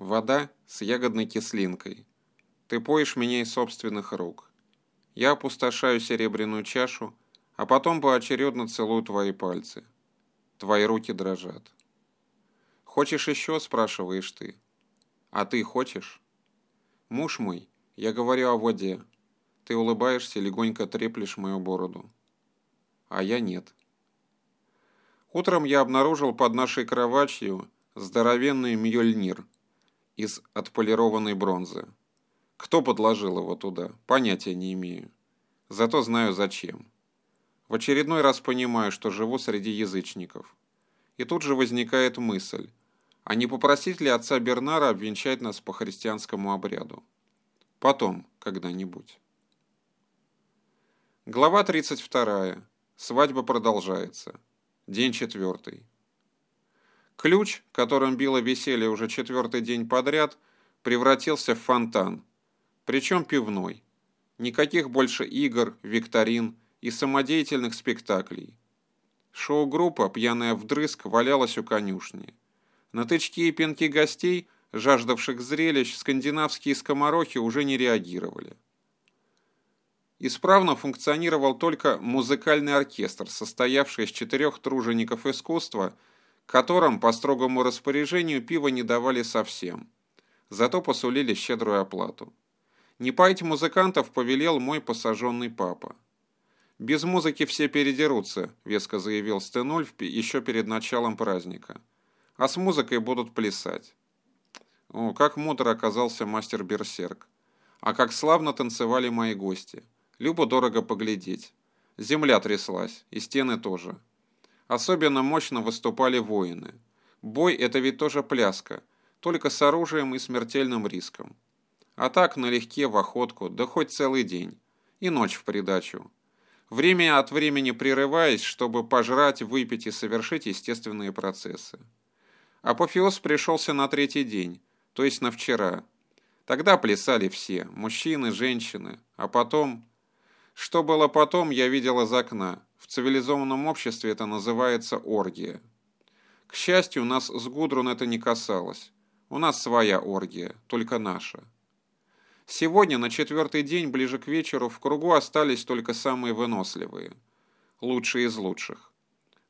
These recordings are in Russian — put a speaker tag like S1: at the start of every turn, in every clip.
S1: Вода с ягодной кислинкой. Ты поешь меня из собственных рук. Я опустошаю серебряную чашу, а потом поочередно целую твои пальцы. Твои руки дрожат. «Хочешь еще?» – спрашиваешь ты. «А ты хочешь?» «Муж мой, я говорю о воде. Ты улыбаешься, легонько треплешь мою бороду. А я нет». Утром я обнаружил под нашей кроватью здоровенный мьёльнир из отполированной бронзы. Кто подложил его туда, понятия не имею. Зато знаю зачем. В очередной раз понимаю, что живу среди язычников. И тут же возникает мысль, а не попросить ли отца Бернара обвенчать нас по христианскому обряду? Потом, когда-нибудь. Глава 32. Свадьба продолжается. День четвертый. Ключ, которым било веселье уже четвертый день подряд, превратился в фонтан, причем пивной. Никаких больше игр, викторин и самодеятельных спектаклей. Шоу-группа, пьяная вдрызг, валялась у конюшни. На тычки и пинки гостей, жаждавших зрелищ, скандинавские скоморохи уже не реагировали. Исправно функционировал только музыкальный оркестр, состоявший из четырех тружеников искусства, которым по строгому распоряжению пива не давали совсем. Зато посулили щедрую оплату. Не паять музыкантов повелел мой посаженный папа. «Без музыки все передерутся», — веско заявил Стенульф еще перед началом праздника. «А с музыкой будут плясать». О, как мудро оказался мастер Берсерк. А как славно танцевали мои гости. Любо дорого поглядеть. Земля тряслась, и стены тоже. Особенно мощно выступали воины. Бой – это ведь тоже пляска, только с оружием и смертельным риском. А так налегке в охотку, да хоть целый день. И ночь в придачу. Время от времени прерываясь, чтобы пожрать, выпить и совершить естественные процессы. Апофеоз пришелся на третий день, то есть на вчера. Тогда плясали все, мужчины, женщины, а потом... Что было потом, я видел из окна. В цивилизованном обществе это называется оргия. К счастью, нас с Гудрун это не касалось. У нас своя оргия, только наша. Сегодня, на четвертый день, ближе к вечеру, в кругу остались только самые выносливые. Лучшие из лучших.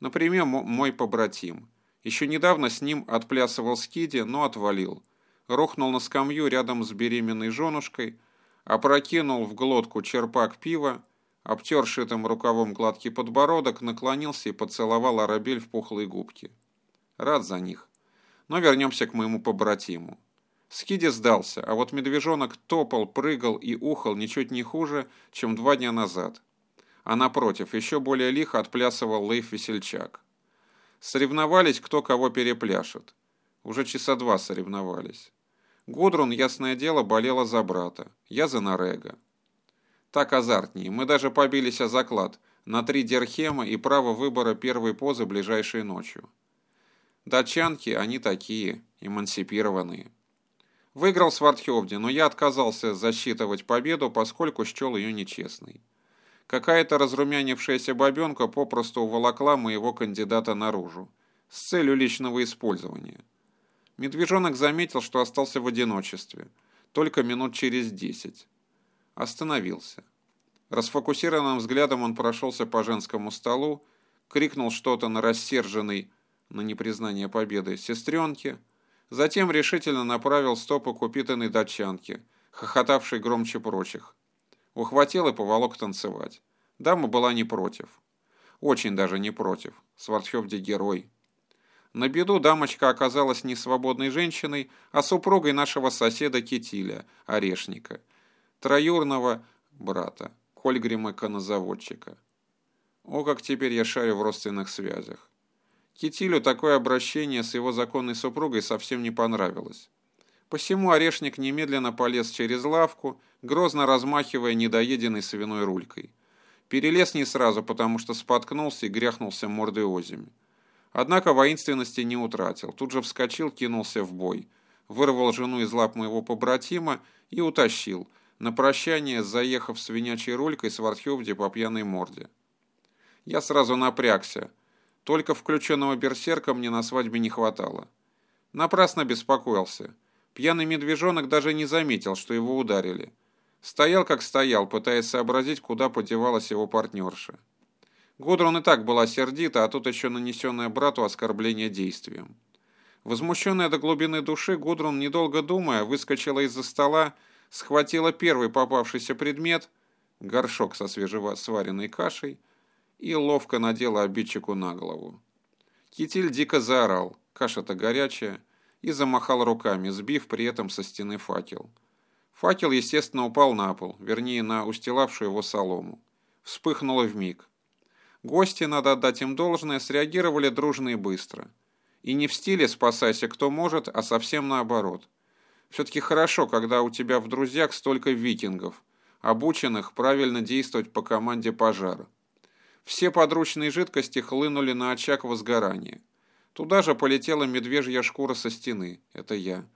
S1: Например, мой побратим. Еще недавно с ним отплясывал скиди, но отвалил. Рухнул на скамью рядом с беременной женушкой – опрокинул в глотку черпак пива, обтер шитым рукавом гладкий подбородок, наклонился и поцеловал Арабель в пухлые губки. Рад за них. Но вернемся к моему побратиму. Скиди сдался, а вот медвежонок топал, прыгал и ухал ничуть не хуже, чем два дня назад. А напротив, еще более лихо отплясывал Лейф Весельчак. Соревновались, кто кого перепляшет. Уже часа два соревновались. Гудрун, ясное дело, болела за брата. Я за Нарега. Так азартнее. Мы даже побились о заклад на три дерхема и право выбора первой позы ближайшей ночью. Датчанки, они такие, эмансипированные. Выиграл Свардхевди, но я отказался засчитывать победу, поскольку счел ее нечестной. Какая-то разрумянившаяся бабенка попросту уволокла моего кандидата наружу с целью личного использования. Медвежонок заметил, что остался в одиночестве. Только минут через десять. Остановился. Расфокусированным взглядом он прошелся по женскому столу, крикнул что-то на рассерженной, на непризнание победы, сестренке, затем решительно направил стопы к упитанной датчанке, хохотавшей громче прочих. Ухватил и поволок танцевать. Дама была не против. Очень даже не против. Свардхевди герой. На беду дамочка оказалась не свободной женщиной, а супругой нашего соседа Китиля, орешника, троюрного брата, Кольгрима-конозаводчика. О, как теперь я шарю в родственных связях. Китилю такое обращение с его законной супругой совсем не понравилось. Посему орешник немедленно полез через лавку, грозно размахивая недоеденной свиной рулькой. Перелез не сразу, потому что споткнулся и гряхнулся мордой озими. Однако воинственности не утратил. Тут же вскочил, кинулся в бой. Вырвал жену из лап моего побратима и утащил, на прощание заехав свинячей рулькой с Вартхевди по пьяной морде. Я сразу напрягся. Только включенного берсерка мне на свадьбе не хватало. Напрасно беспокоился. Пьяный медвежонок даже не заметил, что его ударили. Стоял как стоял, пытаясь сообразить, куда подевалась его партнерша. Гудрун и так была сердита, а тут еще нанесенное брату оскорбление действием. Возмущенная до глубины души, Гудрун, недолго думая, выскочила из-за стола, схватила первый попавшийся предмет, горшок со свежесваренной кашей, и ловко надела обидчику на голову. Китель дико заорал, каша-то горячая, и замахал руками, сбив при этом со стены факел. Факел, естественно, упал на пол, вернее, на устилавшую его солому. Вспыхнуло вмиг. Гости, надо отдать им должное, среагировали дружно и быстро. И не в стиле «спасайся, кто может», а совсем наоборот. Все-таки хорошо, когда у тебя в друзьях столько викингов, обученных правильно действовать по команде пожара. Все подручные жидкости хлынули на очаг возгорания. Туда же полетела медвежья шкура со стены, это я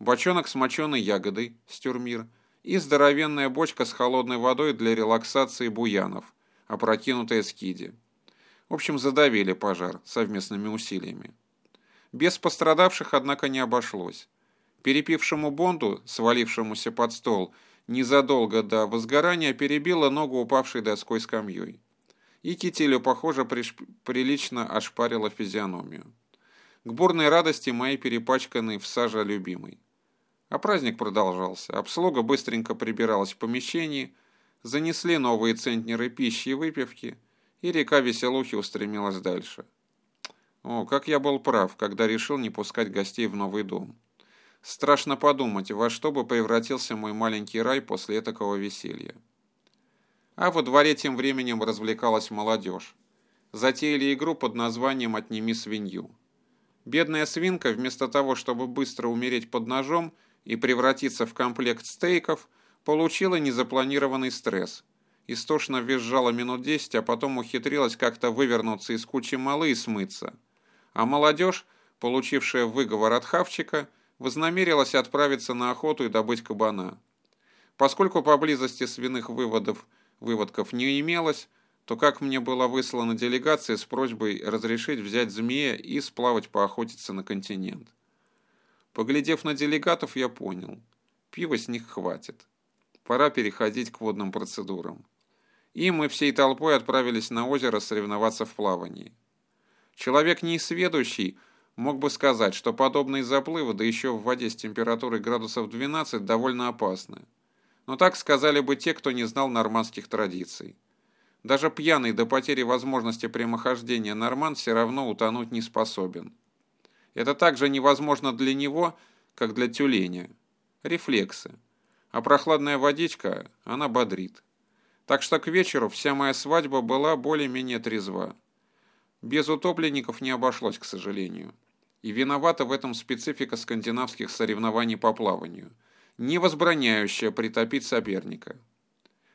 S1: бочонок с моченой ягодой, стюрмир, и здоровенная бочка с холодной водой для релаксации буянов, опрокинутая скиди. В общем, задавили пожар совместными усилиями. Без пострадавших, однако, не обошлось. Перепившему Бонду, свалившемуся под стол, незадолго до возгорания перебила ногу упавшей доской скамьей. И кителю, похоже, приш... прилично ошпарила физиономию. К бурной радости моей перепачканной в саже любимой. А праздник продолжался. Обслуга быстренько прибиралась в помещении, занесли новые центнеры пищи и выпивки, и река веселухи устремилась дальше. О, как я был прав, когда решил не пускать гостей в новый дом. Страшно подумать, во что бы превратился мой маленький рай после такого веселья. А во дворе тем временем развлекалась молодежь. Затеяли игру под названием «Отними свинью». Бедная свинка, вместо того, чтобы быстро умереть под ножом, и превратиться в комплект стейков, получила незапланированный стресс. Истошно визжала минут десять, а потом ухитрилась как-то вывернуться из кучи малы и смыться. А молодежь, получившая выговор от хавчика, вознамерилась отправиться на охоту и добыть кабана. Поскольку поблизости свиных выводов, выводков не имелось, то как мне была выслана делегация с просьбой разрешить взять змея и сплавать поохотиться на континент. Поглядев на делегатов, я понял. Пива с них хватит. Пора переходить к водным процедурам. И мы всей толпой отправились на озеро соревноваться в плавании. Человек неисведущий мог бы сказать, что подобные заплывы, да еще в воде с температурой градусов 12, довольно опасны. Но так сказали бы те, кто не знал нормандских традиций. Даже пьяный до потери возможности прямохождения норман все равно утонуть не способен. Это также невозможно для него, как для тюленя. Рефлексы. А прохладная водичка, она бодрит. Так что к вечеру вся моя свадьба была более-менее трезва. Без утопленников не обошлось, к сожалению. И виновата в этом специфика скандинавских соревнований по плаванию, не возбраняющая притопить соперника.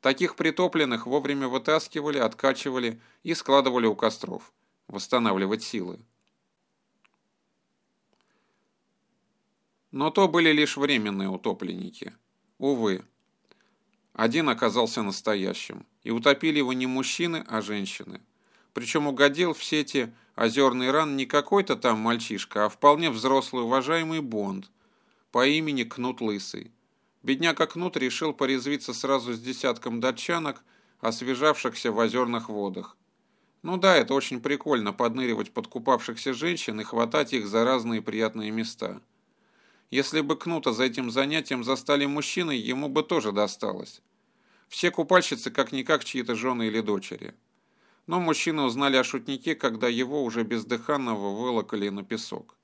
S1: Таких притопленных вовремя вытаскивали, откачивали и складывали у костров, восстанавливать силы. Но то были лишь временные утопленники. Увы. Один оказался настоящим, и утопили его не мужчины, а женщины. Причем угодил в сети озерный ран не какой-то там мальчишка, а вполне взрослый уважаемый Бонд по имени Кнут Лысый. Бедняка Кнут решил порезвиться сразу с десятком датчанок, освежавшихся в озерных водах. Ну да, это очень прикольно подныривать под купавшихся женщин и хватать их за разные приятные места. Если бы Кнута за этим занятием застали мужчины, ему бы тоже досталось. Все купальщицы как-никак чьи-то жены или дочери. Но мужчины узнали о шутнике, когда его уже бездыханного вылокали на песок.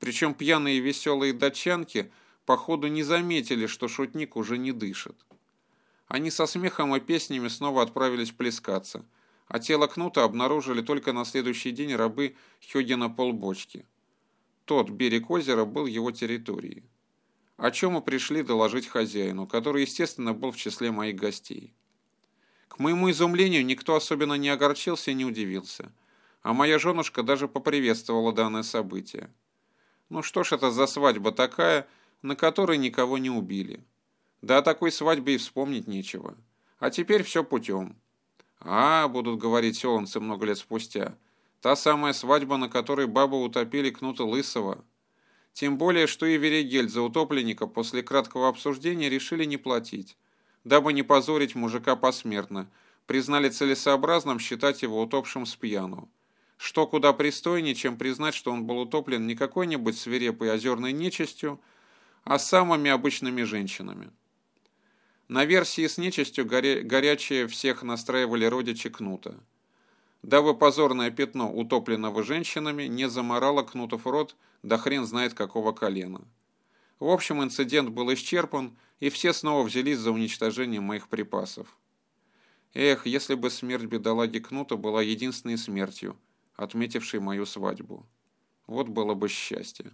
S1: Причем пьяные и веселые датчанки, походу, не заметили, что шутник уже не дышит. Они со смехом и песнями снова отправились плескаться, а тело Кнута обнаружили только на следующий день рабы Хёгена полбочки. Тот берег озера был его территорией. О чем мы пришли доложить хозяину, который, естественно, был в числе моих гостей. К моему изумлению, никто особенно не огорчился и не удивился. А моя женушка даже поприветствовала данное событие. Ну что ж это за свадьба такая, на которой никого не убили? Да о такой свадьбе и вспомнить нечего. А теперь все путем. А, будут говорить селанцы много лет спустя – Та самая свадьба, на которой бабу утопили кнута лысого. Тем более, что и Верегель за утопленника после краткого обсуждения решили не платить, дабы не позорить мужика посмертно, признали целесообразным считать его утопшим с пьяну. Что куда пристойнее, чем признать, что он был утоплен не какой-нибудь свирепой озерной нечистью, а самыми обычными женщинами. На версии с нечистью горя... горячие всех настраивали родичи Кнута. Дабы позорное пятно, утопленного женщинами, не заморало Кнутов рот да хрен знает какого колена. В общем, инцидент был исчерпан, и все снова взялись за уничтожение моих припасов. Эх, если бы смерть бедолаги Кнута была единственной смертью, отметившей мою свадьбу. Вот было бы счастье.